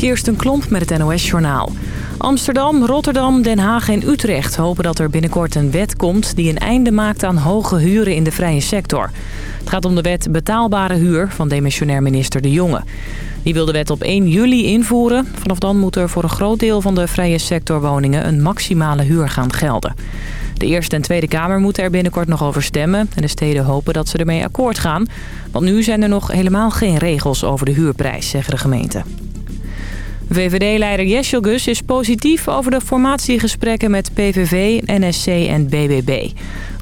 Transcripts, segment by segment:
Kirsten Klomp met het NOS-journaal. Amsterdam, Rotterdam, Den Haag en Utrecht hopen dat er binnenkort een wet komt... die een einde maakt aan hoge huren in de vrije sector. Het gaat om de wet betaalbare huur van demissionair minister De Jonge. Die wil de wet op 1 juli invoeren. Vanaf dan moet er voor een groot deel van de vrije sectorwoningen een maximale huur gaan gelden. De Eerste en Tweede Kamer moeten er binnenkort nog over stemmen... en de steden hopen dat ze ermee akkoord gaan. Want nu zijn er nog helemaal geen regels over de huurprijs, zeggen de gemeenten. VVD-leider Gus is positief over de formatiegesprekken met PVV, NSC en BBB.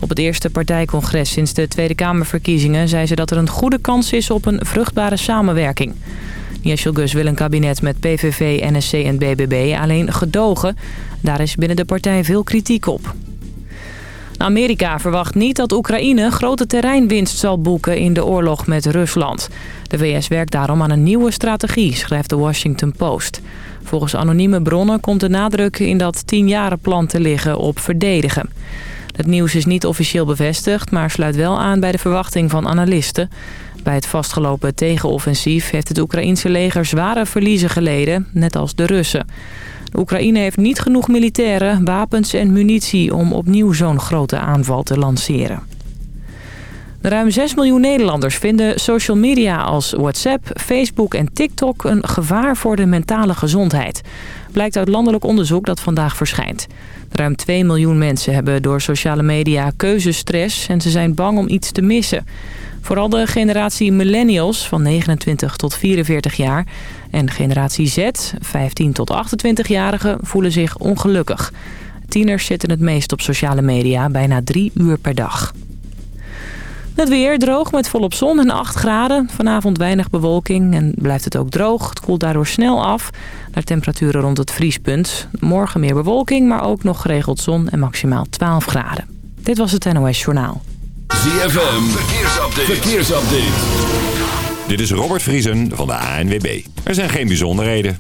Op het eerste partijcongres sinds de Tweede Kamerverkiezingen zei ze dat er een goede kans is op een vruchtbare samenwerking. Gus wil een kabinet met PVV, NSC en BBB alleen gedogen. Daar is binnen de partij veel kritiek op. Amerika verwacht niet dat Oekraïne grote terreinwinst zal boeken in de oorlog met Rusland. De VS werkt daarom aan een nieuwe strategie, schrijft de Washington Post. Volgens anonieme bronnen komt de nadruk in dat tienjarenplan te liggen op verdedigen. Het nieuws is niet officieel bevestigd, maar sluit wel aan bij de verwachting van analisten. Bij het vastgelopen tegenoffensief heeft het Oekraïense leger zware verliezen geleden, net als de Russen. Oekraïne heeft niet genoeg militairen, wapens en munitie om opnieuw zo'n grote aanval te lanceren. Ruim 6 miljoen Nederlanders vinden social media als WhatsApp, Facebook en TikTok een gevaar voor de mentale gezondheid. Blijkt uit landelijk onderzoek dat vandaag verschijnt. Ruim 2 miljoen mensen hebben door sociale media keuzestress en ze zijn bang om iets te missen. Vooral de generatie millennials van 29 tot 44 jaar en generatie Z, 15 tot 28-jarigen, voelen zich ongelukkig. Tieners zitten het meest op sociale media, bijna drie uur per dag. Het weer droog met volop zon en 8 graden. Vanavond weinig bewolking en blijft het ook droog. Het koelt daardoor snel af naar temperaturen rond het vriespunt. Morgen meer bewolking, maar ook nog geregeld zon en maximaal 12 graden. Dit was het NOS Journaal. ZFM, verkeersupdate. verkeersupdate. Dit is Robert Vriesen van de ANWB. Er zijn geen bijzonderheden.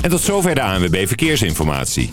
En tot zover de ANWB Verkeersinformatie.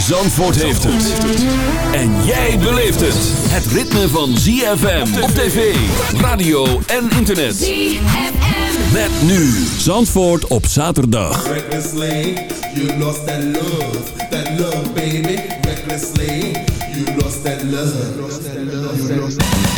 Zandvoort heeft het. En jij beleeft het. Het ritme van ZFM op tv, radio en internet. ZFM. Met nu Zandvoort op zaterdag. Recklessly, you lost that love. That love, baby. Recklessly, you lost that love. Somebody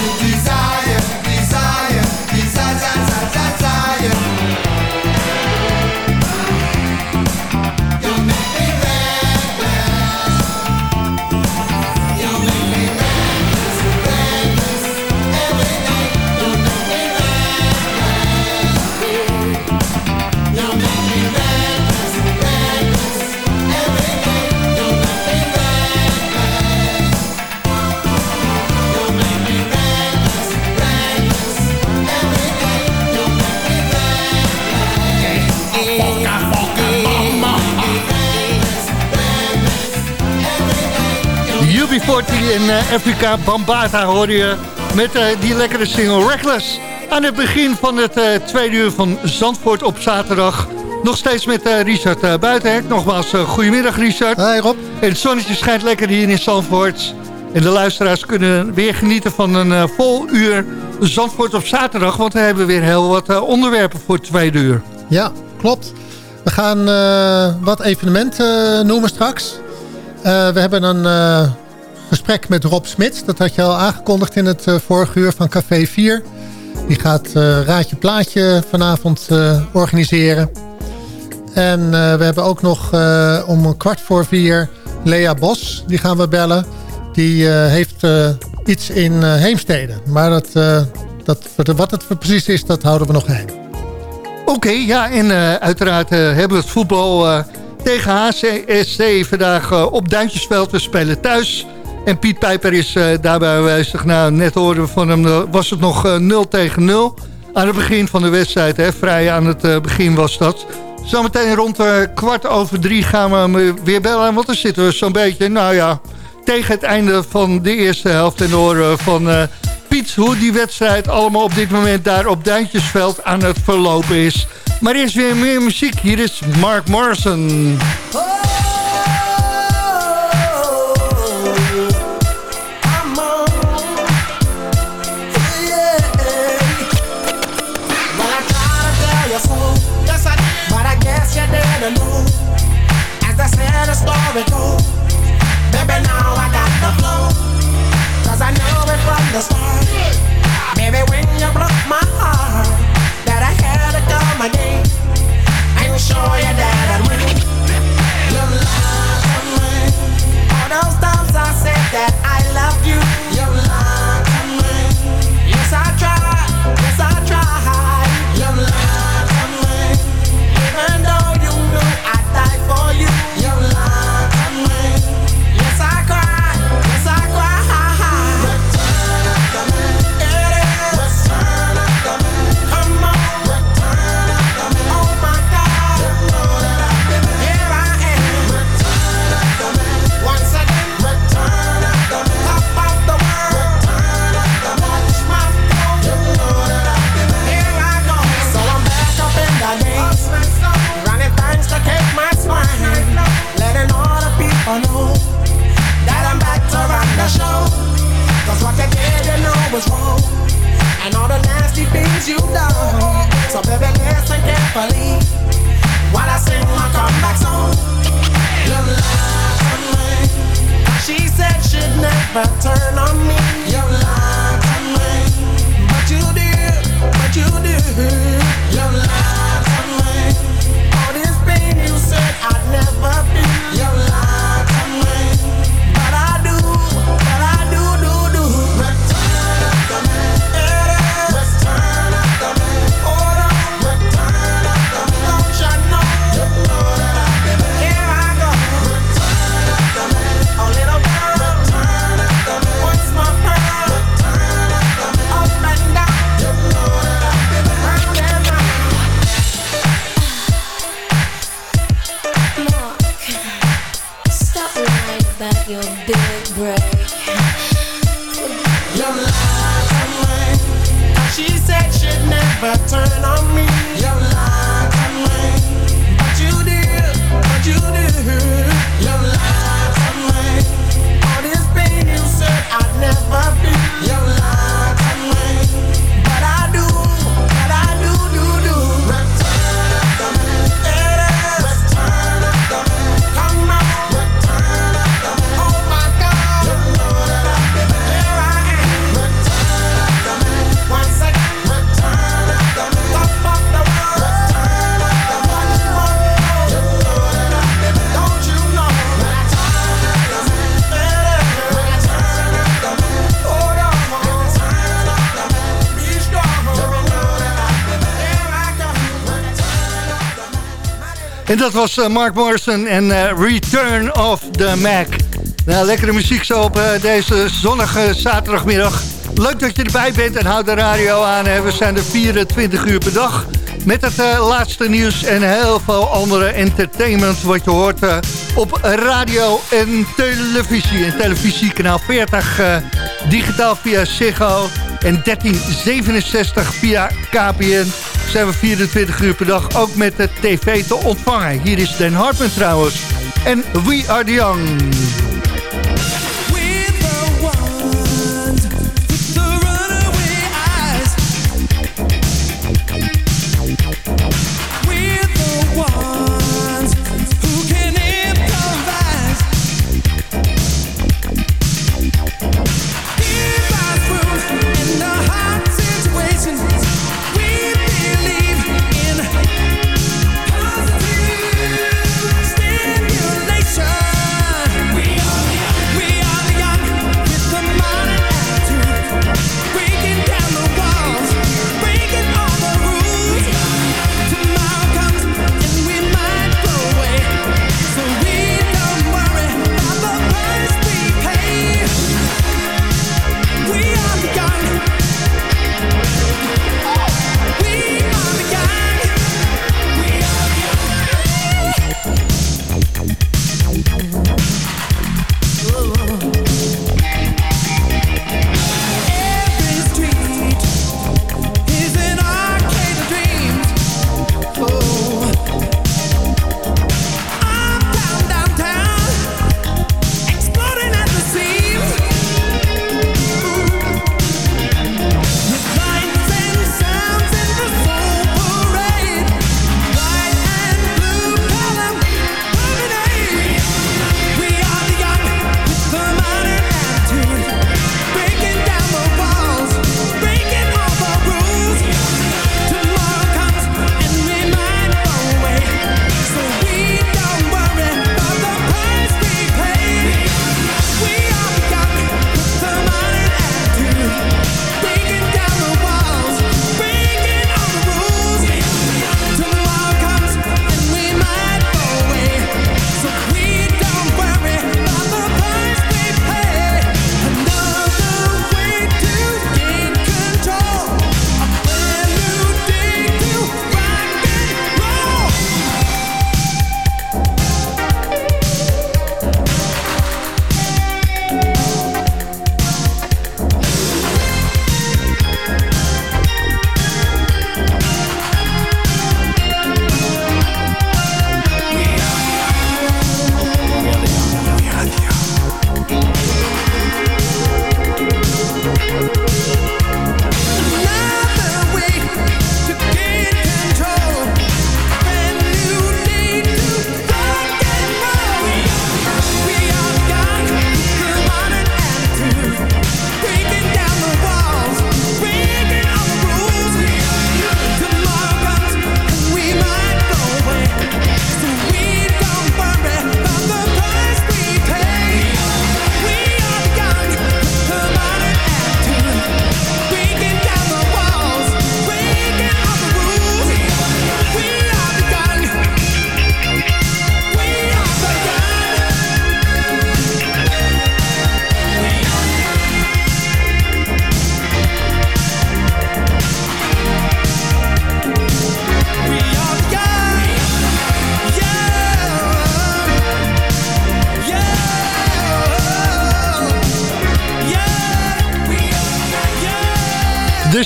UB40 en eh, Afrika Bambata hoor je met eh, die lekkere single Reckless. Aan het begin van het eh, tweede uur van Zandvoort op zaterdag. Nog steeds met eh, Richard uh, Buitenhek. Nogmaals, uh, goedemiddag Richard. Hi Rob. En het zonnetje schijnt lekker hier in Zandvoort. En de luisteraars kunnen weer genieten van een uh, vol uur Zandvoort op zaterdag. Want we hebben weer heel wat uh, onderwerpen voor het tweede uur. Ja, klopt. We gaan uh, wat evenementen noemen straks. we hebben een gesprek met Rob Smits. Dat had je al aangekondigd in het vorige uur van Café 4. Die gaat Raadje Plaatje vanavond organiseren. En we hebben ook nog om kwart voor vier Lea Bos. Die gaan we bellen. Die heeft iets in Heemstede. Maar dat, dat, wat het precies is, dat houden we nog geheim. Oké, ja, en uiteraard hebben we het voetbal tegen HCSC vandaag op Duintjesveld. We spelen thuis. En Piet Pijper is daarbij aanwezig. Nou, net hoorden we van hem, was het nog 0 tegen 0. Aan het begin van de wedstrijd, hè, vrij aan het begin was dat. Zometeen rond kwart over drie gaan we weer bellen. Want dan zitten we zo'n beetje, nou ja tegen het einde van de eerste helft. En horen van uh, Piet hoe die wedstrijd allemaal op dit moment daar op Duintjesveld aan het verlopen is. Maar eerst weer meer muziek. Hier is Mark Morrison. Story goes Baby, now I got the flow. Cause I know it from the start. Baby, when you broke my was wrong. And all the nasty things you've done. So baby, listen carefully while I sing my comeback song. You lied to me. She said she'd never turn on me. You lied to me. But you did, but you did. You lied to me. All this pain you said I'd never feel. You lied En dat was eh, Mark Morrison en eh, Return of the Mac. Nou, lekkere muziek zo op eh, deze zonnige zaterdagmiddag. Leuk dat je erbij bent en houd de radio aan. We zijn er 24 uur per dag. Met het laatste nieuws en heel veel andere entertainment... wat je hoort op radio en televisie. En televisie kanaal 40, eh, digitaal via Ziggo... en 1367 via KPN zijn we 24 uur per dag ook met de tv te ontvangen. Hier is Den Hartman trouwens. En We Are The Young.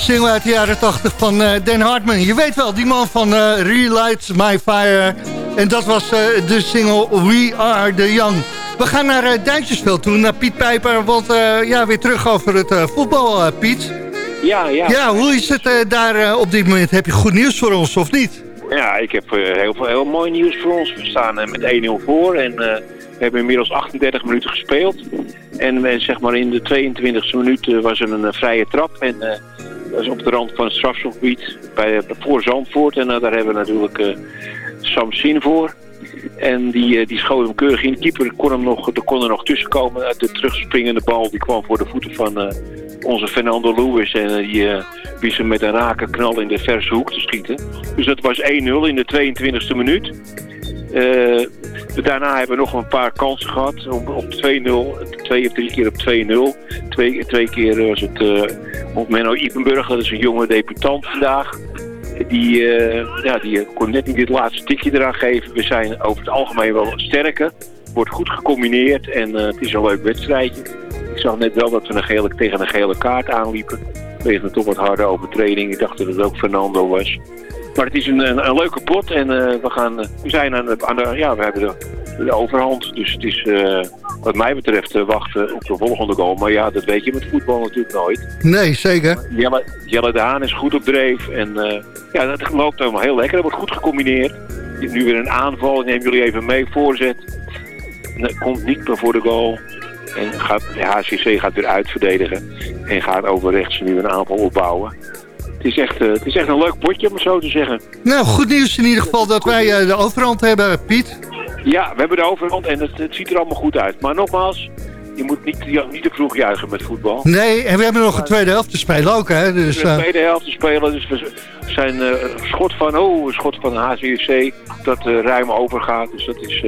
Single uit de jaren 80 van eh, Dan Hartman. Je weet wel, die man van eh Relight My Fire. En dat was eh, de single We Are The Young. We gaan naar uh, Duintjesveld toe, naar Piet Pijper. Want ja, weer terug over het voetbal, Piet. Ja, ja. Ja, hoe is het daar op dit moment? Heb je goed nieuws voor ons, of niet? Ja, ik heb heel, veel, heel mooi nieuws voor ons. We staan met 1-0 voor en we hebben inmiddels 38 minuten gespeeld. En zeg maar in de 22e minuut was er een vrije trap. En dat is op de rand van het strafschopgebied bij, eh, voor Zandvoort. En eh, daar hebben we natuurlijk eh Sam Sin voor. En die, die schoot hem keurig in. De keeper kon, hem nog, er kon nog tussen komen. Uit de terugspringende bal die kwam voor de voeten van onze Fernando Lewis. En die uh, wist hem met een rake knal in de verse hoek te schieten. Dus dat was 1-0 in de 22e minuut. Eh, daarna hebben we nog een paar kansen gehad op, op 2-0. Twee of drie keer op 2-0. Twee, twee keer was het uh, op Menno Ipenburg. Dat is een jonge debutant vandaag. Die, uh, ja, die kon net niet dit laatste tikje eraan geven. We zijn over het algemeen wel sterker. Wordt goed gecombineerd en het is een leuk wedstrijdje. Ik zag net wel dat we een gele, tegen een gele kaart aanliepen. Tegen een toch wat harde overtreding. Ik dacht dat het ook Fernando was. Maar het is een, een, een leuke pot en uh, we, gaan, we zijn aan de, aan de, ja, we hebben de, de overhand. Dus het is uh, wat mij betreft wachten op de volgende goal. Maar ja, dat weet je met voetbal natuurlijk nooit. Nee, zeker. Jelle, Jelle de Haan is goed op dreef en ja, dat loopt helemaal heel lekker. Dat wordt goed gecombineerd. Nu weer een aanval, neem jullie even mee, voorzet. Dat komt niet meer voor de goal. En gaat, de HCC gaat weer uitverdedigen en gaat over rechts nu een aanval opbouwen. Het is, echt, uh, het is echt een leuk potje, om het zo te zeggen. Nou, goed nieuws in ieder geval dat wij uh, de overhand hebben, Piet. Ja, we hebben de overhand en het, het, ziet er allemaal goed uit. Maar nogmaals, je moet niet, niet te vroeg juichen met voetbal. Nee, en we hebben nog een tweede helft te spelen ook, hè. Dus, uh... Een tweede helft te spelen, dus we zijn schot van, oh, een schot van de HCC dat ruim overgaat. Dus dat is...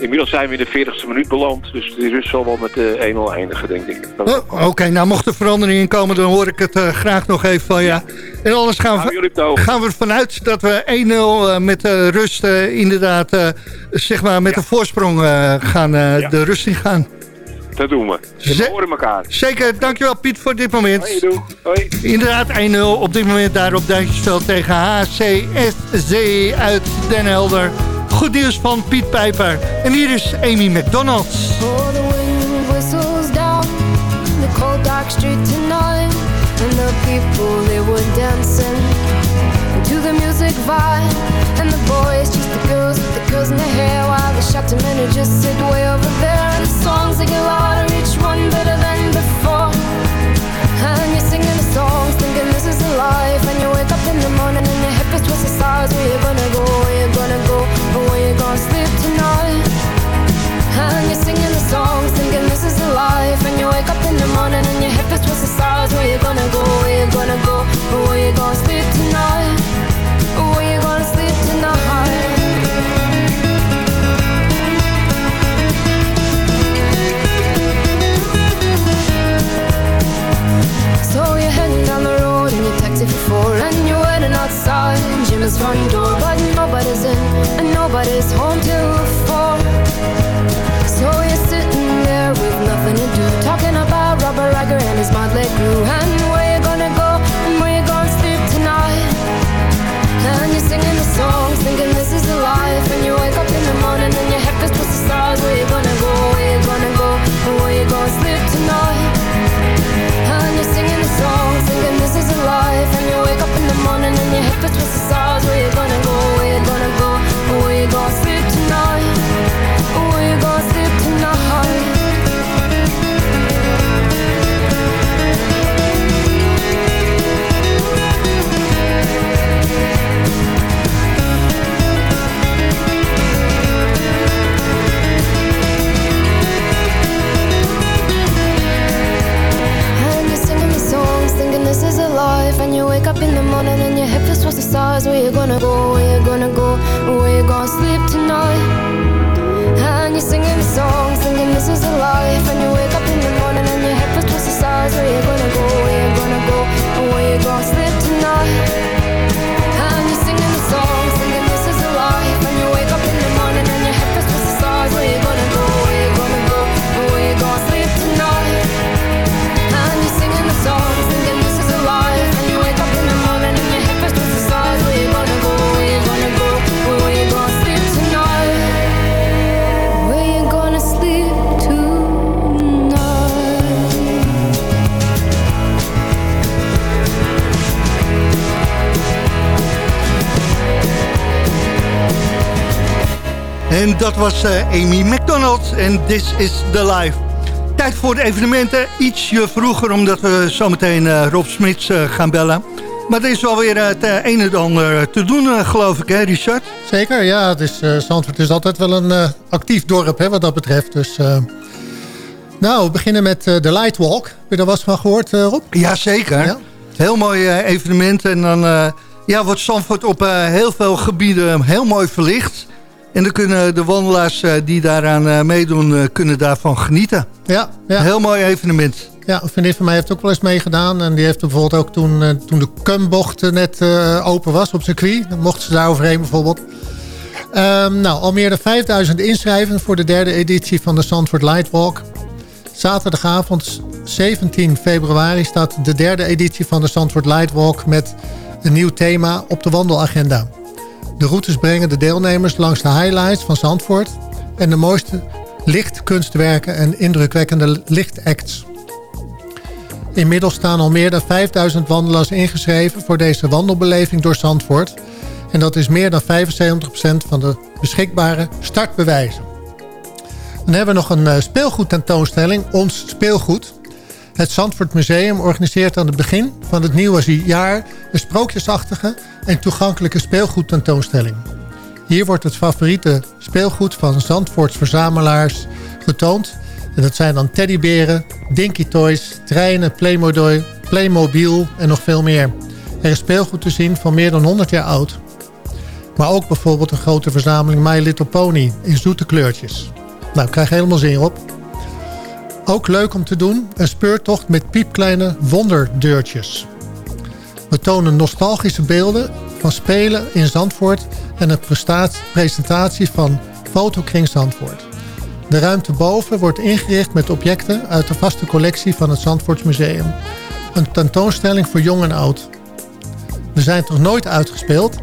Inmiddels zijn we in de 40ste minuut beland. Dus de rust zal wel met de 1-0 eindigen, denk ik. Oh, Oké, okay, nou mocht er verandering in komen, dan hoor ik het uh, graag nog even van ja. En anders gaan we, gaan we ervan uit dat we 1-0 uh, met uh, rust inderdaad, zeg maar, met ja. een voorsprong gaan ja. de rust in gaan. Dat doen we. We horen elkaar. Zeker, dankjewel Piet voor dit moment. Hoi, doe. Hoi. Inderdaad 1-0 op dit moment daar op Duintjesveld tegen HCSC uit Den Helder. Goed nieuws van Piet Pijper. En hier is Amy McDonald. The wind whistles down the cold dark street tonight. And the people, they were dancing to the music vibe. And the boys, just the girls with the girls in their hair. While the shot men sit way over there. And the songs, they get louder, each one better than before. And you're singing the songs, thinking this is a life. And you wake up in the morning and your hip is twisted songs, thinking this is a life. And you wake up in the morning and your hip is twisted sides. Where you gonna go, where you gonna go, or where you gonna sleep tonight? Where you gonna sleep tonight? So you're heading down the road in your taxi for four And you're waiting outside. Jim's front door But nobody's in and nobody's home stars, we're gonna go, we're gonna go. Dat was eh, Amy McDonald en This is the Life. Tijd voor de evenementen. Ietsje vroeger, omdat we zometeen uh, Rob Smits uh, gaan bellen. Maar er is alweer het een en ander te doen, geloof ik, hè Richard? Zeker, ja. Het is, Zandvoort is altijd wel een actief dorp, hè, wat dat betreft. Dus... Nou, we beginnen met de Lightwalk. Heb je daar was van gehoord, Rob? Jazeker. Ja? Heel mooi evenement. En dan ja, wordt Zandvoort op heel veel gebieden heel mooi verlicht. En dan kunnen de wandelaars uh, die daaraan uh, meedoen, uh, kunnen daarvan genieten. Ja, ja. Heel mooi evenement. Ja, een vriendin van mij heeft ook wel eens meegedaan. En die heeft bijvoorbeeld ook toen, toen de kumbocht net open was op circuit. Dan mochten ze daar overheen bijvoorbeeld. Um, nou, al meer dan 5000 inschrijvingen voor de derde editie van de Zandvoort Lightwalk. Zaterdagavond 17 februari staat de derde editie van de Zandvoort Lightwalk... met een nieuw thema op de wandelagenda. De routes brengen de deelnemers langs de highlights van Zandvoort... en de mooiste lichtkunstwerken en indrukwekkende lichtacts. Inmiddels staan al meer dan 5000 wandelaars ingeschreven... voor deze wandelbeleving door Zandvoort... en dat is meer dan 75% van de beschikbare startbewijzen. Dan hebben we nog een eh, speelgoedtentoonstelling, Ons Speelgoed... Het Zandvoort Museum organiseert aan het begin van het nieuwe jaar... een sprookjesachtige en toegankelijke speelgoedtentoonstelling. Hier wordt het favoriete speelgoed van Zandvoorts verzamelaars getoond. En dat zijn dan teddyberen, dinky toys, treinen, Playmobil, Playmobil en nog veel meer. Er is speelgoed te zien van meer dan 100 jaar oud. Maar ook bijvoorbeeld een grote verzameling My Little Pony in zoete kleurtjes. Nou, krijg helemaal zin op. Ook leuk om te doen, een speurtocht met piepkleine wonderdeurtjes. We tonen nostalgische beelden van spelen in Zandvoort... en een presentatie van Fotokring Zandvoort. De ruimte boven wordt ingericht met objecten uit de vaste collectie van het Zandvoortsmuseum. Een tentoonstelling voor jong en oud. We zijn toch nooit uitgespeeld?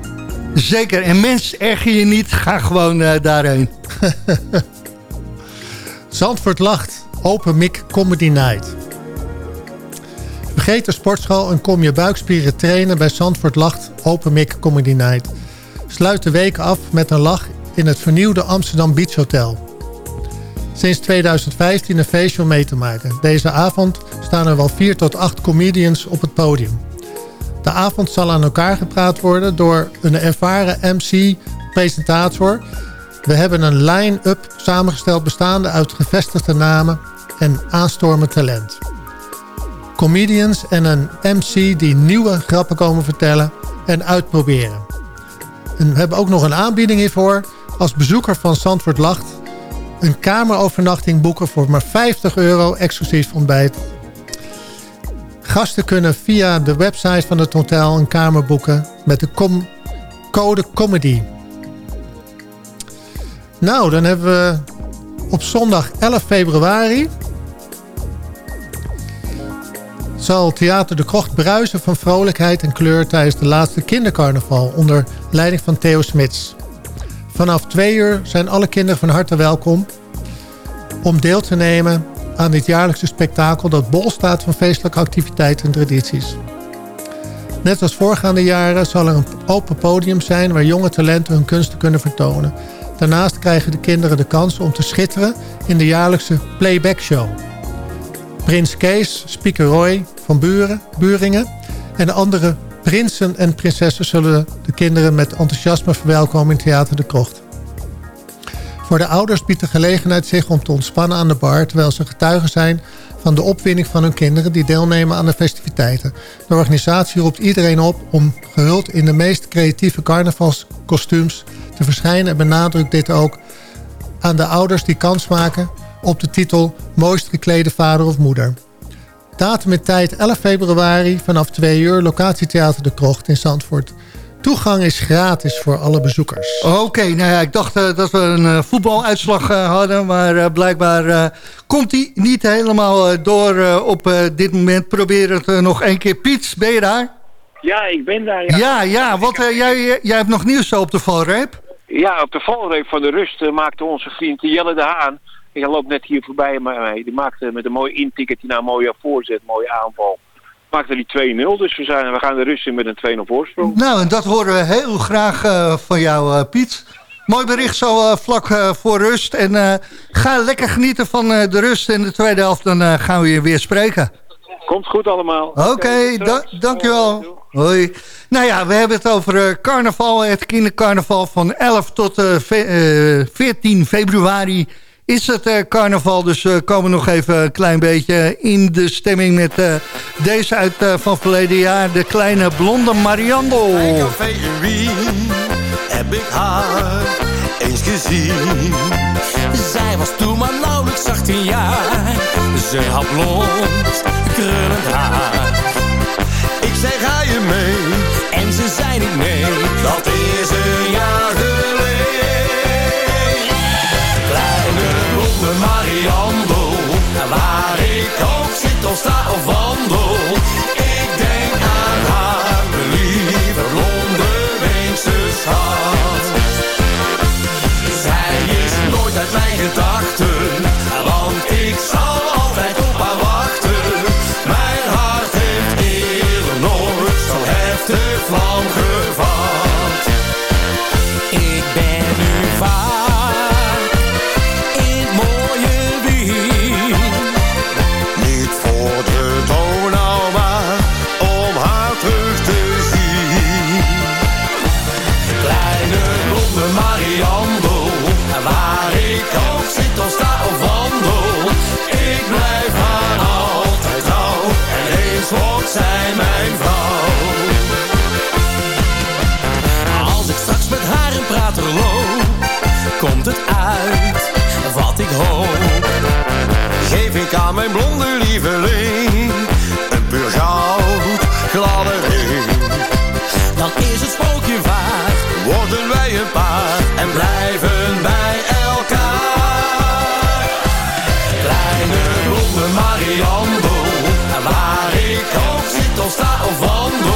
Zeker, en mens, erger je niet, ga gewoon uh, daarheen. Zandvoort lacht. Open Mic Comedy Night. Vergeet de sportschool en kom je buikspieren trainen bij Zandvoort Lacht Open Mic Comedy Night. Sluit de week af met een lach in het vernieuwde Amsterdam Beach Hotel. Sinds 2015 een feestje om mee te maken. Deze avond staan er wel 4 tot 8 comedians op het podium. De avond zal aan elkaar gepraat worden door een ervaren MC-presentator. We hebben een line-up samengesteld bestaande uit gevestigde namen en aanstormend talent. Comedians en een MC die nieuwe grappen komen vertellen en uitproberen. En we hebben ook nog een aanbieding hiervoor. Als bezoeker van Zandvoort Lacht een kamerovernachting boeken voor maar 50 euro exclusief ontbijt. Gasten kunnen via de website van het hotel een kamer boeken met de code COMEDY. Nou, dan hebben we op zondag 11 februari zal Theater de Krocht bruisen van vrolijkheid en kleur tijdens de laatste kindercarnaval onder leiding van Theo Smits. Vanaf twee uur zijn alle kinderen van harte welkom om deel te nemen aan dit jaarlijkse spektakel dat bol staat van feestelijke activiteiten en tradities. Net als voorgaande jaren zal er een open podium zijn waar jonge talenten hun kunsten kunnen vertonen. Daarnaast krijgen de kinderen de kans om te schitteren in de jaarlijkse playback show. Prins Kees, Speaker Roy van Buren, Buringen en de andere prinsen en prinsessen zullen de kinderen met enthousiasme verwelkomen in Theater de Krocht. Voor de ouders biedt de gelegenheid zich om te ontspannen aan de bar... terwijl ze getuigen zijn van de opwinding van hun kinderen... die deelnemen aan de festiviteiten. De organisatie roept iedereen op om gehuld in de meest creatieve carnavalskostuums te verschijnen... en benadrukt dit ook aan de ouders die kans maken op de titel Mooist geklede vader of moeder. Datum en tijd 11 februari vanaf 2 uur, locatietheater De Krocht in Zandvoort. Toegang is gratis voor alle bezoekers. Oké, nou ja, ik dacht uh, dat we een uh, voetbaluitslag uh, hadden... maar blijkbaar komt die niet helemaal door op dit moment. Probeer het nog één keer. Piet, ben je daar? Ja, ik ben daar. Ja, ja, ja want jij, jij hebt nog nieuws op de valreep. Ja, op de valreep van de rust maakte onze vriend Jelle de Haan hij loopt net hier voorbij mij. Die maakte met een mooi inticket, die nou een mooie voorzet, mooie aanval. Maakte die 2-0, dus we, zijn, we gaan de rust in met een 2-0 voorsprong. Nou, en dat horen we heel graag uh, van jou, uh, Piet. Mooi bericht zo eh, vlak eh, voor rust. En eh, ga lekker genieten van eh, de rust. En de tweede helft, dan eh, gaan we je weer spreken. Komt goed allemaal. Oké, da dankjewel. Hoi. Nou ja, we hebben het over eh, carnaval. Het kindercarnaval van 11 tot eh, fe- eh, 14 februari is het eh, carnaval. Dus we komen nog even een klein beetje in de stemming met eh, deze uit eh, van verleden jaar. De kleine blonde Mariando. Heb ik haar eens gezien. Zij was toen maar nauwelijks 18 jaar. Ze had blond, krullend haar. Ik zei ga je mee? En ze zei nee. Dat is een jaar geleden. Blonde Mariando. Waar ik ook zit of sta of wandel. Ik aan mijn blonde lieveling een puur goud gladde ring. Dan is het sprookje waar, worden wij een paar en blijven bij elkaar. Kleine blonde Mariando, waar ik ook zit of sta of wandel.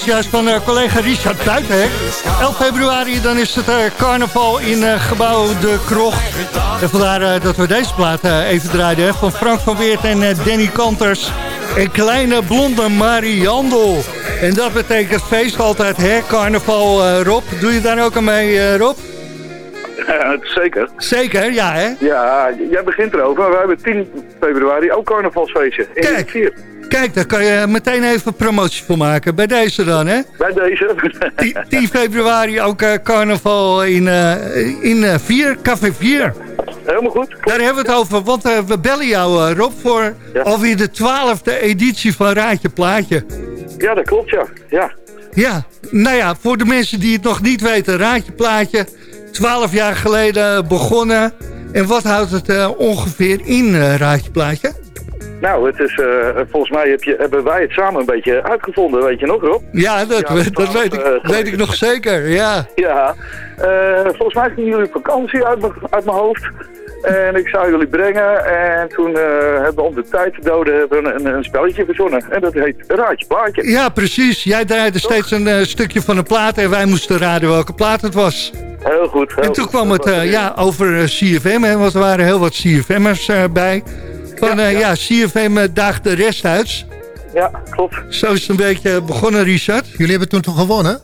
Juist van eh, collega Richard Buitenhek. 11 februari dan is het eh, carnaval in eh, gebouw De Krocht. En vandaar dat we deze plaat even draaiden. hè, Van Frank van Weert en Danny Kanters. Een kleine blonde Mariando. En dat betekent feest altijd, hè? Carnaval, Rob. Doe je daar ook aan mee, Rob? Ja, zeker. Zeker, ja, hè? Ja, jij begint erover. We hebben 10 februari ook carnavalsfeestje. In Kijk. 4. Kijk, daar kan je meteen even promotie voor maken. Bij deze dan, hè? Bij deze. 10 februari ook eh, carnaval in, eh in eh, 4, Café 4. Helemaal goed. Daar hebben we het over, want eh, we bellen jou, eh, Rob, voor alweer de twaalfde editie van Raadje Plaatje. Ja, dat klopt, ja. Ja, Ja, nou ja, voor de mensen die het nog niet weten, Raadje Plaatje, 12 jaar geleden begonnen. En wat houdt het eh, ongeveer in, eh, Raadje Plaatje? Nou, het is, eh, volgens mij heb je, hebben wij het samen een beetje uitgevonden, weet je nog, Rob? Ja, dat, Ja, dat weet, ik, eh, weet ik nog zeker, ja. Ja, eh, volgens mij gingen jullie vakantie uit, mijn- uit mijn hoofd. En ik zou jullie brengen. En toen hebben we om de tijd te doden hebben we een, een spelletje verzonnen. En dat heet Raadje Plaatje. Ja, precies. Jij draaide steeds een stukje van een plaat en wij moesten raden welke plaat het was. Heel goed. heel En toen goed. kwam het ja, over CFM, want er waren heel wat CFM'ers bij. Van ja, ja. CFM eh, daagt de rest uit. Ja, klopt. Zo is het een beetje begonnen, Richard. Jullie hebben toen toch gewonnen?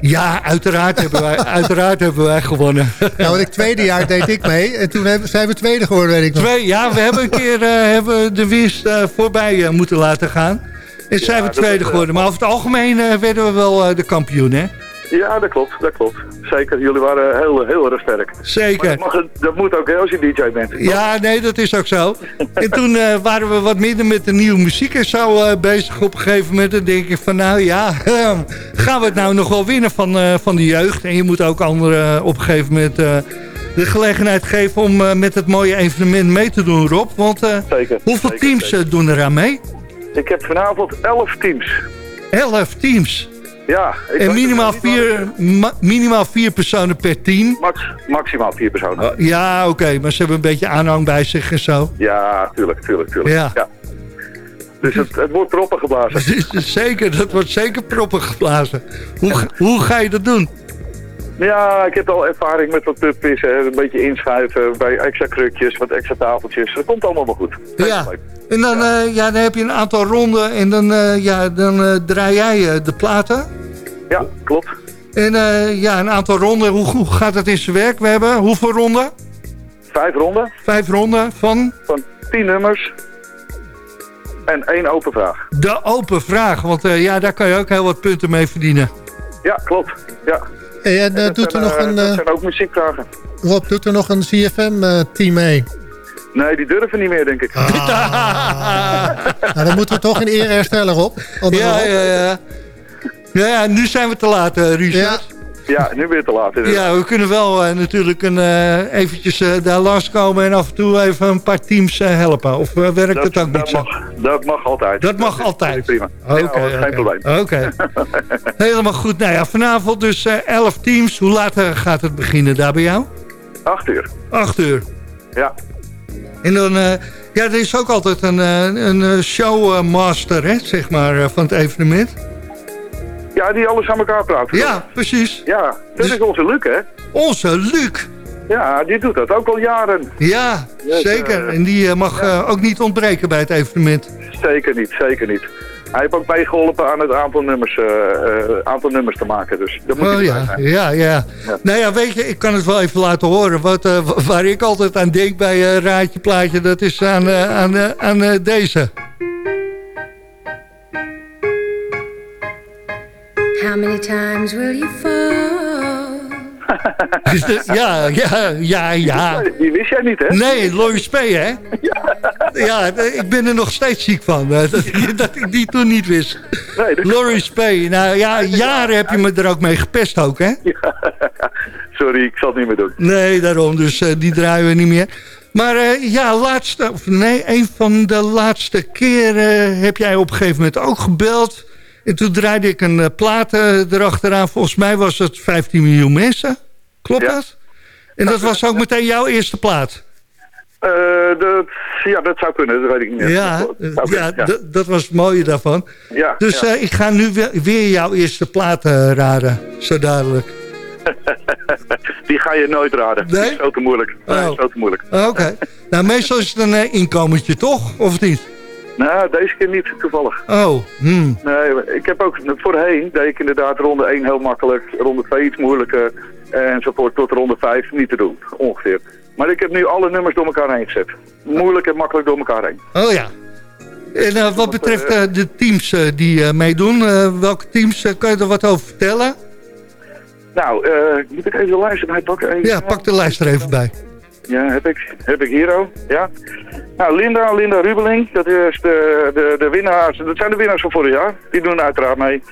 Ja, uiteraard hebben wij, uiteraard hebben wij gewonnen. Ja, want ik tweede jaar deed ik mee. En toen hebben- zijn we tweede geworden, weet ik nog. Twee, ja, we hebben een keer eh, hebben de winst eh, voorbij eh, moeten laten gaan. En zijn we tweede eh, geworden. Maar over het algemeen eh, werden we wel eh, de kampioen, hè? Ja, dat klopt, dat klopt. Zeker, jullie waren heel, heel erg sterk. Zeker. Dat, mag, dat moet ook als je DJ bent. Ja, nee, dat is ook zo. En toen eh, waren we wat minder met de nieuwe muziek en zo eh, bezig op een gegeven moment. Dan denk ik van, nou ja, gaan we het nou nog wel winnen van, eh, van de jeugd? En je moet ook anderen op een gegeven moment de gelegenheid geven om met het mooie evenement mee te doen, Rob. Want Zeker. hoeveel zeker, teams zeker. doen eraan mee? Ik heb vanavond 11 teams. Elf teams. Ja. Ik En minimaal vier, ma- minimaal vier personen per team. Max, maximaal vier personen. Oh, ja, oké, maar ze hebben een beetje aanhang bij zich en zo. Ja, tuurlijk, tuurlijk, tuurlijk. Ja. Dus het, het wordt proppen geblazen. zeker, dat wordt zeker proppen geblazen. Hoe, hoe ga je dat doen? Ja, ik heb al ervaring met wat hè. Een beetje inschuiven bij extra krukjes, wat extra tafeltjes. Dat komt allemaal wel goed. Ja, en dan, eh, ja, dan heb je een aantal ronden en dan, eh, ja, dan eh, draai jij de platen. Ja, klopt. En ja, een aantal ronden, hoe, hoe gaat het in zijn werk? We hebben hoeveel ronden? Vijf ronden Vijf ronden van van tien nummers. En één open vraag. de open vraag. Want ja, daar kan je ook heel wat punten mee verdienen. Ja, klopt. Ja. Hey, en eh, dat doet er nog eh, een... dat eh, zijn ook muziekvragen. Rob, doet er nog een CFM-team mee? Nee, die durven niet meer, denk ik. Nou, dan moeten we toch in eer herstellen, Rob. Ja, ja, ja. Ja, ja, nu zijn we te laat, Richard. Ja, nu weer te laat. Ja, we kunnen wel eh, natuurlijk een, eh, eventjes eh, daar langskomen en af en toe even een paar teams helpen. Of werkt dat, het ook niet dat zo? mag, dat mag altijd. Dat mag altijd. Prima. Oké, Ja, geen probleem. Oké. Helemaal goed. Nou ja, vanavond dus eh 11 teams. Hoe laat gaat het beginnen daar bij jou? Acht uur. 8 uur. Ja. En dan, ja, er is ook altijd een, een showmaster, hè, zeg maar, van het evenement. Ja, die alles aan elkaar praten. Ja, precies. Ja, dat is onze Luc, hè? Onze Luc. Ja, die doet dat ook al jaren. Ja, Dus, zeker. eh, En die eh, mag eh, ook niet ontbreken bij het evenement. Zeker niet, zeker niet. Hij heeft ook meegeholpen aan het aantal nummers, aantal nummers te maken. Dus dat moet Oh ja, zijn. ja, ja. Nou ja, weet je, ik kan het wel even laten horen. Wat, wa- waar ik altijd aan denk bij Raadje Plaatje, dat is aan, aan, aan deze. How many times will you fall? Dus de- ja, ja, ja, ja. Die wist jij niet, hè? Nee, Laurie Spee, hè? Ja, ik ben er nog steeds ziek van. eh, Dat, dat ik die toen niet wist. Nee, dat- Laurie Spee, nou ja, jaren heb je me er ook mee gepest ook, hè? Sorry, ik zal het niet meer doen. Nee, daarom, dus eh, die draaien we niet meer. Maar eh, ja, laatste, of nee, een van de laatste keren heb jij op een gegeven moment ook gebeld. En toen draaide ik een eh, plaat eh, erachteraan. Volgens mij was het 15 miljoen mensen. Klopt Ja. dat? En dat was ook meteen jouw eerste plaat. Eh, dat, ja, dat zou kunnen, dat weet ik niet meer. Ja, Dat ja, dat was het mooie daarvan. Ja, Dus ja. ik ga nu weer, weer jouw eerste plaat raden. Zo dadelijk. Die ga je nooit raden. Nee? Die is ook te moeilijk. Nee, Oh. is ook te moeilijk. Oké. nou, meestal is het een inkomertje, toch? Of niet? Nou, deze keer niet, toevallig. Oh, hmm. Nee, ik heb ook voorheen deed ik inderdaad ronde 1 heel makkelijk, ronde 2 iets moeilijker enzovoort tot ronde 5 niet te doen, ongeveer. Maar ik heb nu alle nummers door elkaar heen gezet. Moeilijk en makkelijk door elkaar heen. Oh ja. En eh, wat betreft eh, de teams eh, die meedoen, welke teams, kan je er wat over vertellen? Nou, moet ik even de lijst erbij pakken? Even. Ja, pak de lijst er even bij. Ja, heb ik, heb ik hier ook. Ja. Nou, Linda, Linda Rubeling, dat is de, de, de winnaars. Dat zijn de winnaars van vorig jaar. Die doen uiteraard mee.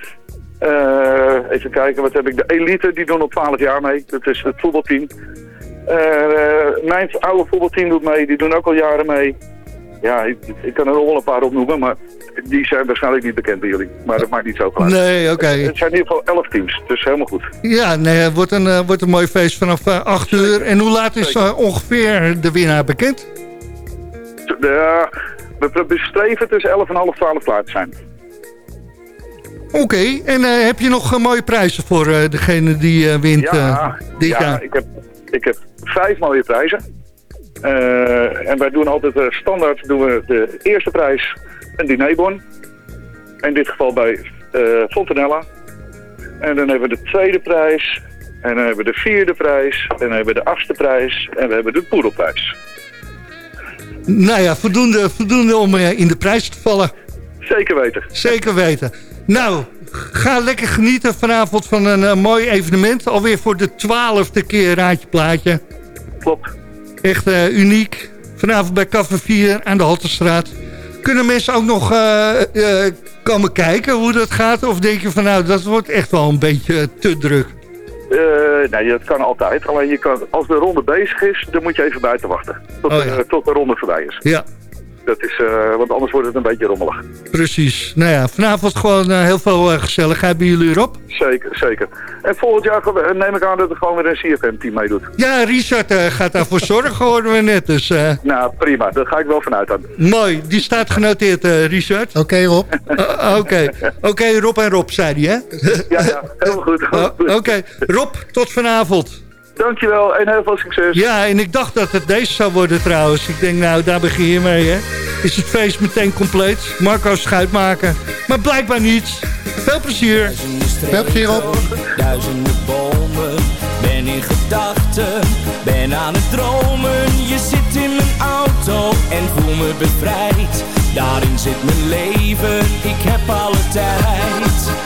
Eh, even kijken, wat heb ik? De elite, die doen op 12 jaar mee. Dat is het voetbalteam. Eh, mijn oude voetbalteam doet mee, die doen ook al jaren mee. Ja, ik, ik kan er nog wel een paar opnoemen, maar die zijn waarschijnlijk niet bekend bij jullie. Maar dat maakt niet zo uit. Nee, oké. Het zijn in ieder geval 11 teams, dus helemaal goed. Ja, nee, het wordt een, eh, wordt een mooi feest vanaf eh 8 uur. En hoe laat is eh, ongeveer de winnaar bekend? De, we we streven tussen 11 en half 12 klaar te zijn. Oké, en heb je nog mooie prijzen voor degene die wint eh, dit ja jaar? ik, heb, ik heb vijf mooie prijzen. Eh, en wij doen altijd eh, standaard doen we de eerste prijs een dinerbon. In dit geval bij eh, Fontanella. En dan hebben we de tweede prijs. En dan hebben we de vierde prijs. En dan hebben we de achtste prijs. En we hebben de poedelprijs. Nou ja, voldoende, voldoende om in de prijs te vallen. Zeker weten. Zeker weten. Nou, ga lekker genieten vanavond van een mooi evenement. Alweer voor de twaalfde keer Raadje Plaatje. Klopt. Echt eh, uniek. Vanavond bij Café 4 aan de Halterstraat. Kunnen mensen ook nog eh, eh, komen kijken hoe dat gaat? Of denk je van nou, dat wordt echt wel een beetje te druk? Nee, dat kan altijd. Alleen je kan, als de ronde bezig is, dan moet je even buiten wachten. Tot, Oh, ja. tot de ronde voorbij is. Ja, Dat is eh, want anders wordt het een beetje rommelig. precies. Nou ja, vanavond gewoon eh, heel veel eh, gezelligheid bij jullie erop. Zeker, zeker. En volgend jaar gaan we- neem ik aan dat er gewoon weer een CFM-team meedoet. Ja, Richard eh, gaat daarvoor zorgen, hoorden we net. Dus eh, Nou, prima. Daar ga ik wel vanuit aan. mooi, die staat genoteerd, eh, Richard. Oké Rob. Uh, Oké, Oké, Rob en Rob, zei hij, hè? Ja, ja. Heel goed. Oké, Rob, tot vanavond. Dankjewel en heel veel succes. Ja, en ik dacht dat het deze zou worden trouwens. Ik denk, nou, daar begin je mee, hè. Is het feest meteen compleet? Marco Schuitmaker. Maar blijkbaar niet. Veel plezier. Veel plezier op. Duizenden bomen, ben in gedachten, ben aan het dromen. Je zit in mijn auto en voel me bevrijd. Daarin zit mijn leven, ik heb alle tijd.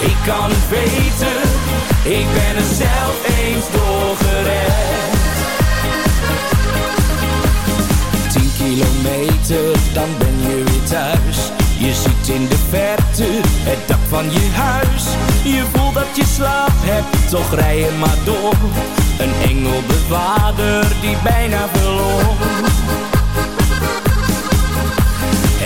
Ik kan het weten, ik ben er zelf eens door gered. 10 kilometer, dan ben je weer thuis. Je ziet in de verte het dak van je huis. Je voelt dat je slaap hebt, toch rij je maar door. Een engelbewaarder die bijna verloor.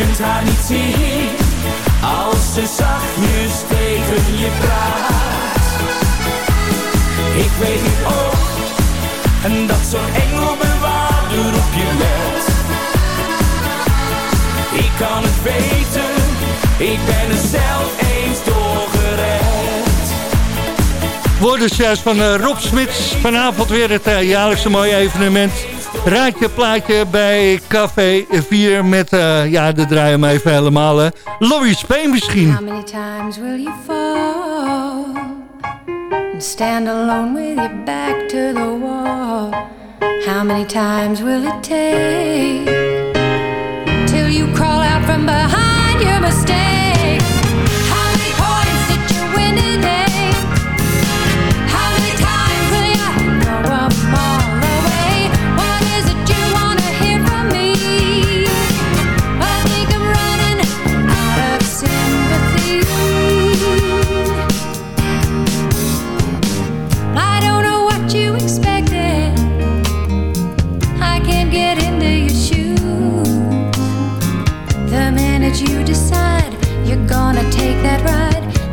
kunt haar niet zien als ze zachtjes tegen je praat. Ik weet nu ook en dat zo'n engelbewaarder op je let. Ik kan het weten, ik ben er zelf eens door gered. Woorden juist van eh, Rob Smits. Vanavond weer het eh, jaarlijkse mooie evenement. Raadje plaatje bij Café 4 met, eh, ja, de draaien maar even helemaal. hè. Laurie Speen misschien. How many times will you fall and stand alone with your back to the wall? How many times will it take till you crawl out from behind your mistake?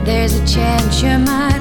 There's a chance you might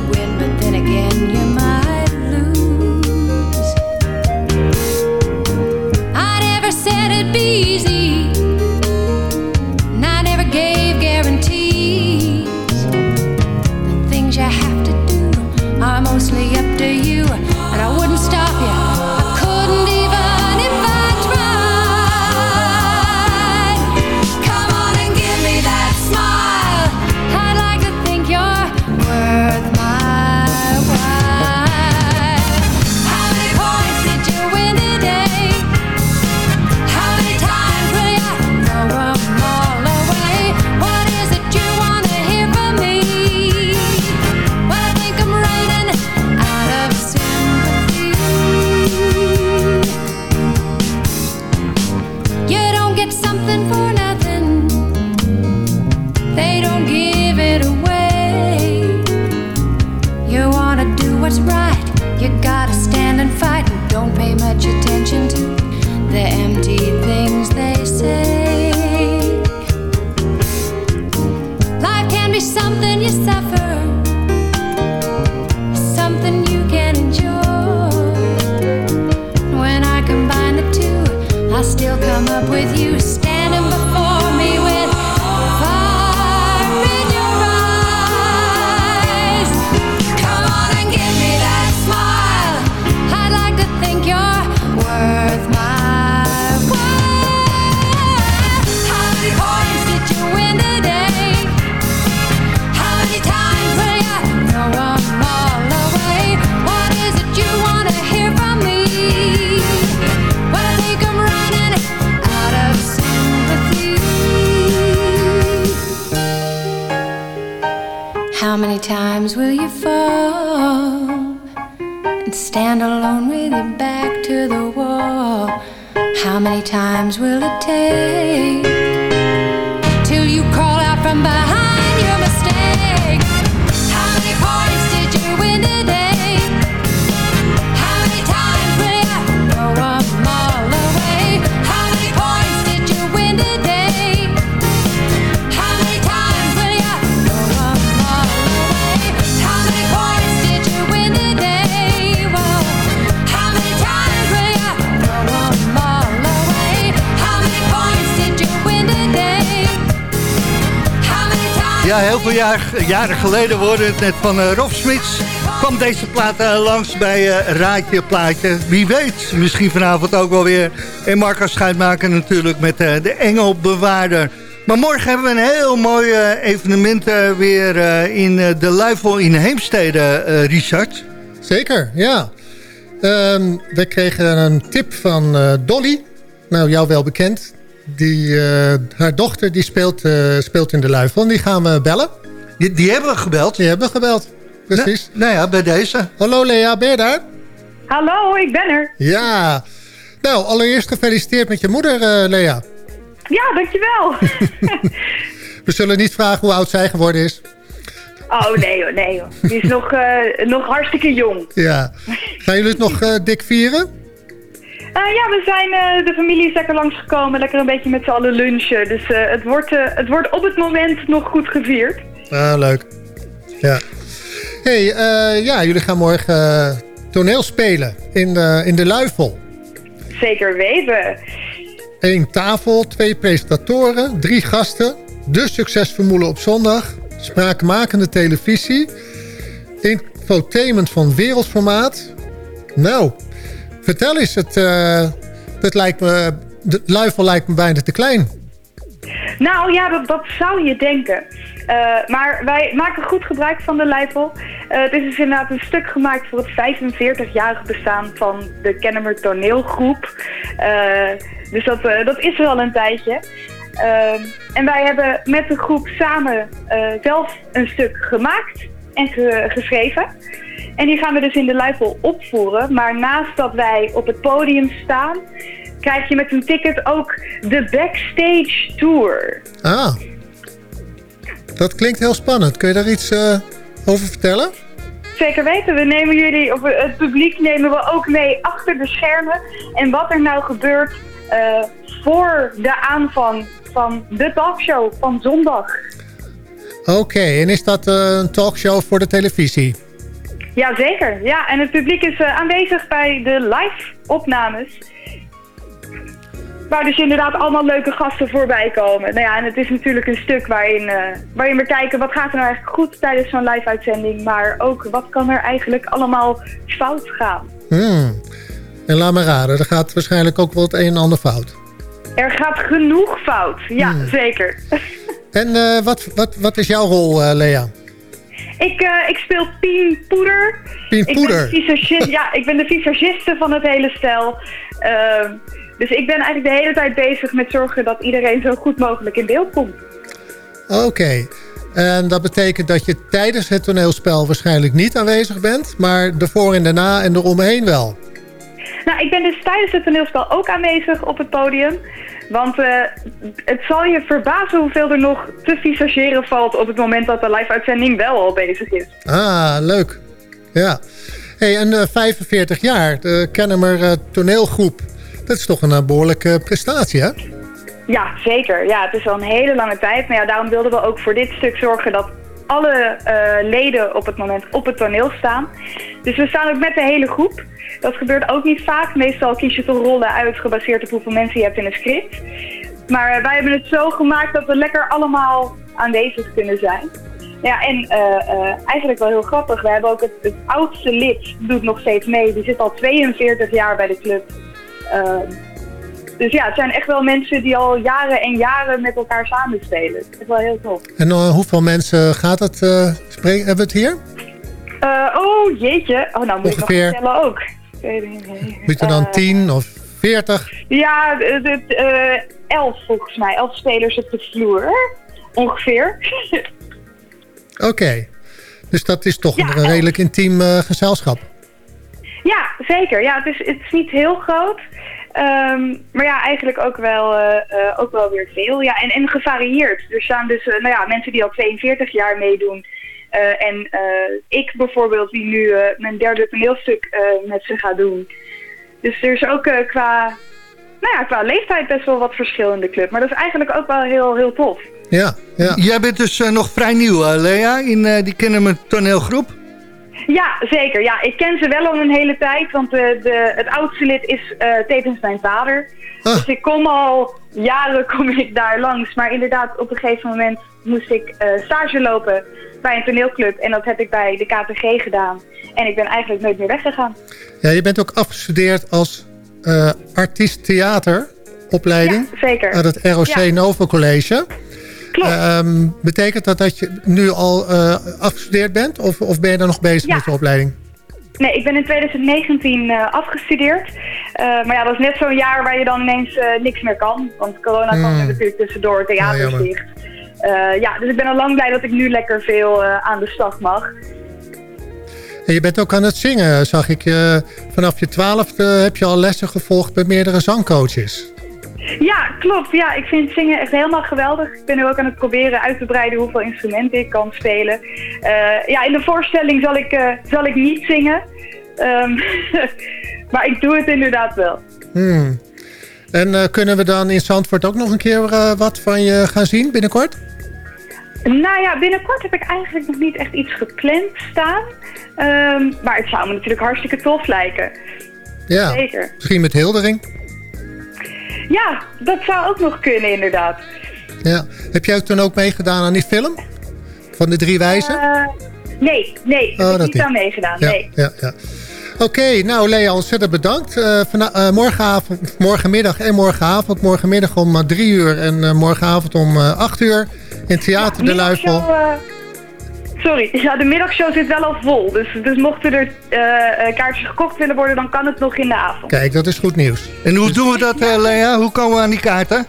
Ja, heel veel jaar, jaren geleden worden het net van uh, Rob Smits. kwam deze plaat eh, langs bij eh, Raadje Plaatje. Wie weet, misschien vanavond ook wel weer. En Marco Schuitmaker natuurlijk met de Engelbewaarder. Maar morgen hebben we een heel mooi evenement weer in de Luifel in Heemstede, Richard. Zeker, ja. Ehm, we kregen een tip van Dolly. Nou, jou wel bekend. Die, eh, haar dochter die speelt, eh, speelt in de Luifel. En die gaan we bellen. Die, die hebben we gebeld? Die hebben we gebeld, precies. Nou, ja, bij deze. Hallo Lea, ben je daar? Hallo, ik ben er. Ja. Nou, allereerst gefeliciteerd met je moeder, eh, Lea. Ja, dankjewel. We zullen niet vragen hoe oud zij geworden is. oh nee hoor, nee hoor. Die is nog, nog hartstikke jong. Ja. Gaan jullie het nog eh, dik vieren? Eh, ja, we zijn, eh, de familie is lekker langsgekomen. Lekker een beetje met z'n allen lunchen. Dus eh, het, wordt, het wordt op het moment nog goed gevierd. Ah, leuk. Ja. hey, ja, jullie gaan morgen toneel spelen in de, in de Luifel. Zeker weten. Eén tafel, twee presentatoren, drie gasten. De succesformule op zondag. Spraakmakende televisie. Infotainment van wereldformaat. Nou, vertel eens. Het, eh, het lijkt me, de Luifel lijkt me bijna te klein. Nou ja, dat, zou je denken. Eh, maar wij maken goed gebruik van de Leifel. Eh, het is dus inderdaad een stuk gemaakt voor het 45-jarig bestaan van de Kennemer toneelgroep. Dus dat, dat is er al een tijdje. En wij hebben met de groep samen zelf een stuk gemaakt en ge- geschreven. En die gaan we dus in de Luifel opvoeren. Maar naast dat wij op het podium staan, krijg je met een ticket ook de backstage tour. Ah, dat klinkt heel spannend. Kun je daar iets eh, over vertellen? Zeker weten, we nemen jullie, of het publiek nemen we ook mee achter de schermen. En wat er nou gebeurt eh, voor de aanvang van de talkshow van zondag. Oké, en is dat eh, een talkshow voor de televisie? Jazeker, ja. En het publiek is eh, aanwezig bij de live opnames. Waar dus inderdaad allemaal leuke gasten voorbij komen. Nou ja, en het is natuurlijk een stuk waarin, eh, waarin we kijken wat gaat er nou eigenlijk goed tijdens zo'n live uitzending. Maar ook wat kan er eigenlijk allemaal fout gaan. Hmm. En laat me raden, er gaat waarschijnlijk ook wel het een en ander fout. Er gaat genoeg fout, ja zeker. En eh, wat, wat, wat is jouw rol, Lea? Ik, eh, ik speel Pien Poeder. Pien Ik ben Poeder? de visagist- ja, ik ben de visagiste van het hele stel. Ehm, dus ik ben eigenlijk de hele tijd bezig met zorgen dat iedereen zo goed mogelijk in beeld komt. Oké. En dat betekent dat je tijdens het toneelspel waarschijnlijk niet aanwezig bent... maar ervoor en daarna en eromheen wel. Nou, ik ben dus tijdens het toneelspel ook aanwezig op het podium. Want eh, het zal je verbazen hoeveel er nog te visageren valt op het moment dat de live-uitzending wel al bezig is. Ah, leuk. Ja. hey, en eh, 45 jaar, de Kennemer eh, toneelgroep. Dat is toch een eh, behoorlijke prestatie, hè? Ja, zeker. Ja, het is al een hele lange tijd. Maar ja, daarom wilden we ook voor dit stuk zorgen dat alle eh, leden op het moment op het toneel staan. Dus we staan ook met de hele groep. Dat gebeurt ook niet vaak. Meestal kies je toch rollen uit gebaseerd op hoeveel mensen je hebt in een script. Maar wij hebben het zo gemaakt dat we lekker allemaal aanwezig kunnen zijn. Ja, en eh, eh, eigenlijk wel heel grappig. We hebben ook het, het oudste lid, doet nog steeds mee. Die zit al 42 jaar bij de club. Ehm, dus ja, het zijn echt wel mensen die al jaren en jaren met elkaar samenspelen. Dat is wel heel tof. En uh, hoeveel mensen gaat het uh, spreken? Hebben we het hier? Uh, oh, jeetje. Oh, nou moet Ongeveer. ik nog vertellen ook. Moet er dan 10 of 40? Ja, elf volgens mij. Elf spelers op de vloer. Ongeveer. Oké. Okay. Dus dat is toch ja, een redelijk intiem gezelschap? Ja, zeker. Ja, het, is, het is niet heel groot. Um, maar ja, eigenlijk ook wel, uh, uh, ook wel weer veel. Ja, en, en gevarieerd. Er staan dus uh, nou ja, mensen die al 42 jaar meedoen. en ik bijvoorbeeld, die nu mijn derde toneelstuk met ze gaat doen. Dus er is ook qua, nou ja, qua leeftijd best wel wat verschil in de club. Maar dat is eigenlijk ook wel heel, heel tof. Ja, ja. Jij bent dus nog vrij nieuw, Lea, in die Kennemer toneelgroep. Ja, zeker. Ja, ik ken ze wel al een hele tijd, want de, de, het oudste lid is uh, tevens mijn vader. Ah. Dus ik kom al jaren kom ik daar langs. Maar inderdaad, op een gegeven moment moest ik uh, stage lopen bij een toneelclub. En dat heb ik bij de KPG gedaan. En ik ben eigenlijk nooit meer weggegaan. Ja, je bent ook afgestudeerd als uh, artiest theateropleiding. Ja, zeker. Aan het ROC ja. Novo College. Um, betekent dat dat je nu al uh, afgestudeerd bent? Of, of ben je dan nog bezig ja. met je opleiding? Nee, ik ben in 2019 uh, afgestudeerd. Uh, maar ja, dat is net zo'n jaar waar je dan ineens niks meer kan. Want corona kwam Hmm. er natuurlijk tussendoor, dicht. ja, dus ik ben al lang blij dat ik nu lekker veel aan de slag mag. En je bent ook aan het zingen, zag ik. vanaf je twaalfde heb je al lessen gevolgd bij meerdere zangcoaches. Ja, klopt. Ja, ik vind zingen echt helemaal geweldig. Ik ben nu ook aan het proberen uit te breiden hoeveel instrumenten ik kan spelen. Uh, ja, in de voorstelling zal ik, uh, zal ik niet zingen. Um, maar ik doe het inderdaad wel. Hmm. En uh, kunnen we dan in Zandvoort ook nog een keer wat van je gaan zien binnenkort? Nou ja, binnenkort heb ik eigenlijk nog niet echt iets gepland staan. Um, maar het zou me natuurlijk hartstikke tof lijken. Ja, Zeker. misschien met Hildering. Ja, dat zou ook nog kunnen inderdaad. Ja. Heb jij toen ook meegedaan aan die film? Van de drie wijzen? Uh, nee, nee. Oh, heb ik dat niet aan meegedaan. ja, nee. ja, ja. Oké, okay, nou Lea, ontzettend bedankt. Uh, van, uh, morgenavond, morgenmiddag en morgenavond. Morgenmiddag om drie uur en morgenavond om acht uur in Theater ja, de Luifel. Sorry, ja, de middagshow zit wel al vol. Dus, dus mochten er uh, kaartjes gekocht willen worden, dan kan het nog in de avond. Kijk, dat is goed nieuws. En hoe doen we dat, uh, Lea? Hoe komen we aan die kaarten?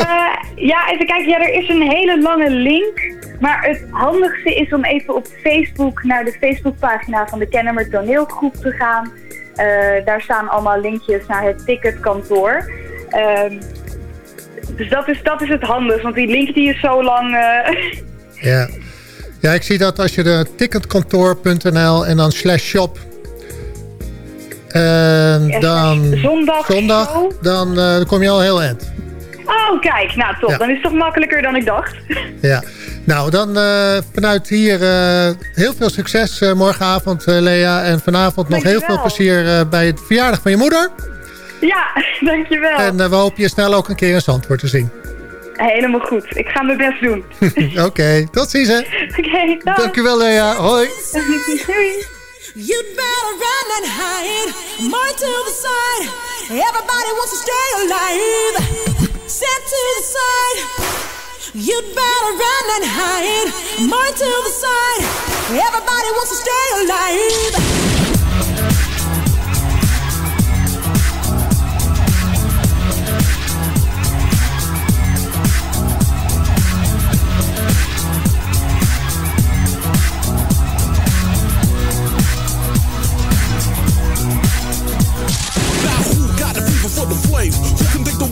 uh, ja, even kijken. Ja, er is een hele lange link. Maar het handigste is om even op Facebook naar de Facebookpagina van de Kennemer Toneelgroep te gaan. daar staan allemaal linkjes naar het ticketkantoor. Ehm, dus dat is, dat is het handigst, want die link die is zo lang... ja. Ja, ik zie dat als je de ticketkantoor.nl en dan slash shop... En dan zondag zondag show. dan uh, kom je al heel eind. Oh, kijk. Nou, top. Ja. Dan is het toch makkelijker dan ik dacht. Ja, nou dan uh, vanuit hier uh, heel veel succes morgenavond Lea. En vanavond nog heel veel plezier bij het verjaardag van je moeder. Ja, dankjewel. En we hopen je snel ook een keer in Zandvoort te zien. Helemaal goed. Ik ga mijn best doen. Oké, okay, tot ziens hè. Oké, okay, dag. Dankjewel Lea. Hoi. Doei. You'd better run and hide, more to the side. Everybody wants to stay alive. Set to the side. You'd better run and hide, more to the side. Everybody wants to stay alive.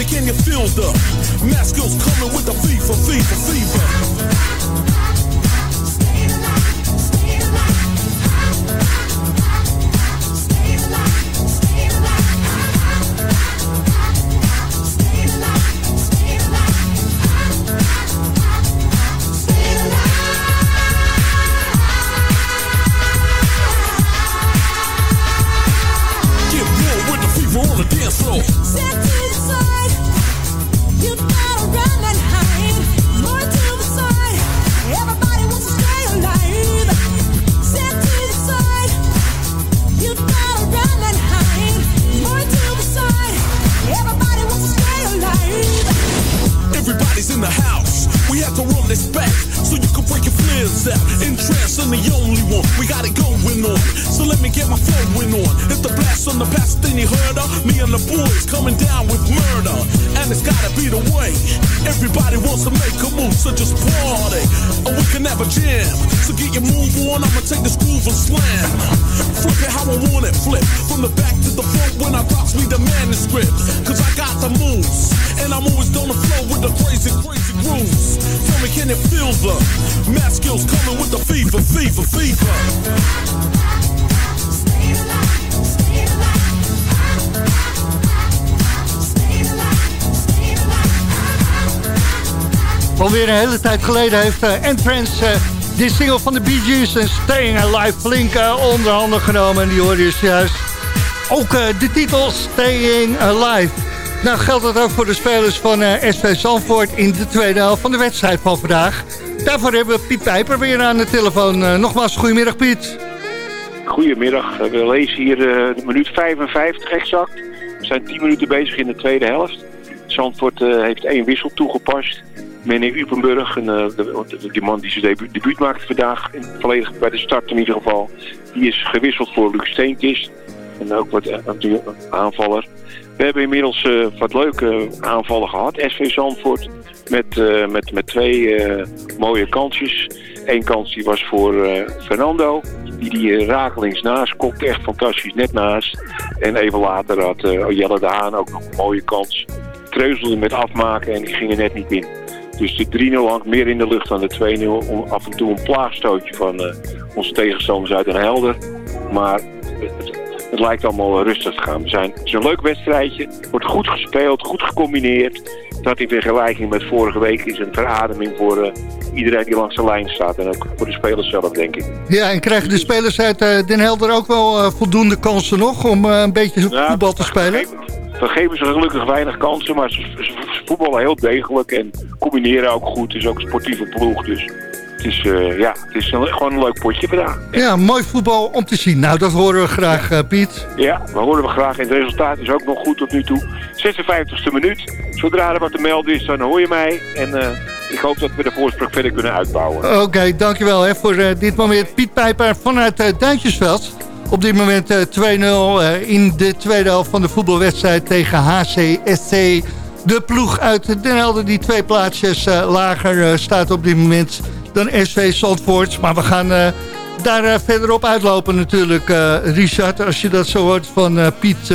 can you feel the mask skills coming with the fever, fever, fever? Een hele tijd geleden heeft uh, Entrance uh, die single van de Bee Gees en Staying Alive flink uh, onder handen genomen. En die hoorde je juist. Ook de titel Staying Alive. Nou geldt dat ook voor de spelers van SV Zandvoort in de tweede helft van de wedstrijd van vandaag. Daarvoor hebben we Piet Pijper weer aan de telefoon. nogmaals, goedemiddag Piet. Goedemiddag. We lezen hier de minuut 55 exact. We zijn 10 minuten bezig in de tweede helft. Zandvoort heeft één wissel toegepast. Meneer Upenburg, en, uh, de, die man die zijn debuut, debuut maakte vandaag, volledig bij de start in ieder geval, die is gewisseld voor Luc Steenkist. En ook wat natuurlijk aanvaller. We hebben inmiddels uh, wat leuke aanvallen gehad. SV Zandvoort met, met, met twee mooie kansjes. Eén kans die was voor Fernando, die die rakelings naast kopte. Echt fantastisch, net naast. En even later had Jelle de Haan ook nog een mooie kans. Treuzelde met afmaken en die ging er net niet in. Dus de 3-0 hangt meer in de lucht dan de 2-0. Om af en toe een plaagstootje van uh, onze tegenstanders uit een helder. Maar het, het, lijkt allemaal rustig te gaan. We zijn, het is een leuk wedstrijdje. Wordt goed gespeeld, goed gecombineerd. Dat in vergelijking met vorige week is een verademing voor uh, iedereen die langs de lijn staat. En ook voor de spelers zelf, denk ik. Ja, en krijgen de spelers uit uh, Den Helder ook wel voldoende kansen nog om een beetje voetbal te spelen? Dan geven ze gelukkig weinig kansen, maar ze, ze voetballen heel degelijk en combineren ook goed. Het is ook een sportieve ploeg, dus het is, uh, ja, het is een, gewoon een leuk potje vandaag. Ja. ja. mooi voetbal om te zien. Nou, dat horen we graag, uh, Piet. Ja, dat horen we graag. En het resultaat is ook nog goed tot nu toe. 56e minuut. Zodra er wat te melden is, dan hoor je mij. En uh, ik hoop dat we de voorsprong verder kunnen uitbouwen. Oké, okay, dankjewel hè, voor dit moment. Piet Pijper vanuit Duintjesveld. Op dit moment 2-0 in de tweede helft van de voetbalwedstrijd tegen HCSC. De ploeg uit Den Helder die twee plaatsjes uh, lager staat op dit moment dan SV Zandvoort. Maar we gaan daar verderop uitlopen natuurlijk, Richard. Als je dat zo hoort van Piet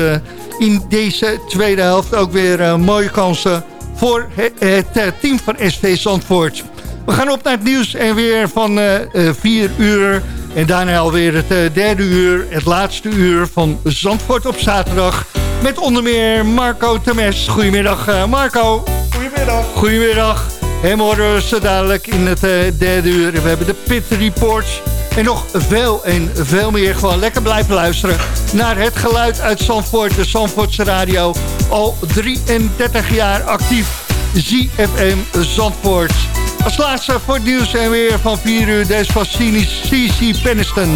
in deze tweede helft. Ook weer mooie kansen voor het team van SV Zandvoort. We gaan op naar het nieuws en weer van 4 uur. En daarna alweer het derde uur, het laatste uur van Zandvoort op zaterdag... Met onder meer Marco Temes. Goedemiddag uh, Marco. Goedemiddag. Goedemiddag. Hem horen we zo dadelijk in het uh, derde uur. We hebben de Pit Reports. En nog veel en veel meer. Gewoon lekker blijven luisteren naar het geluid uit Zandvoort. De Zandvoortse radio. Al 33 jaar actief. ZFM Zandvoort. Als laatste voor het nieuws en weer van 4 uur. Deze van CC Penniston.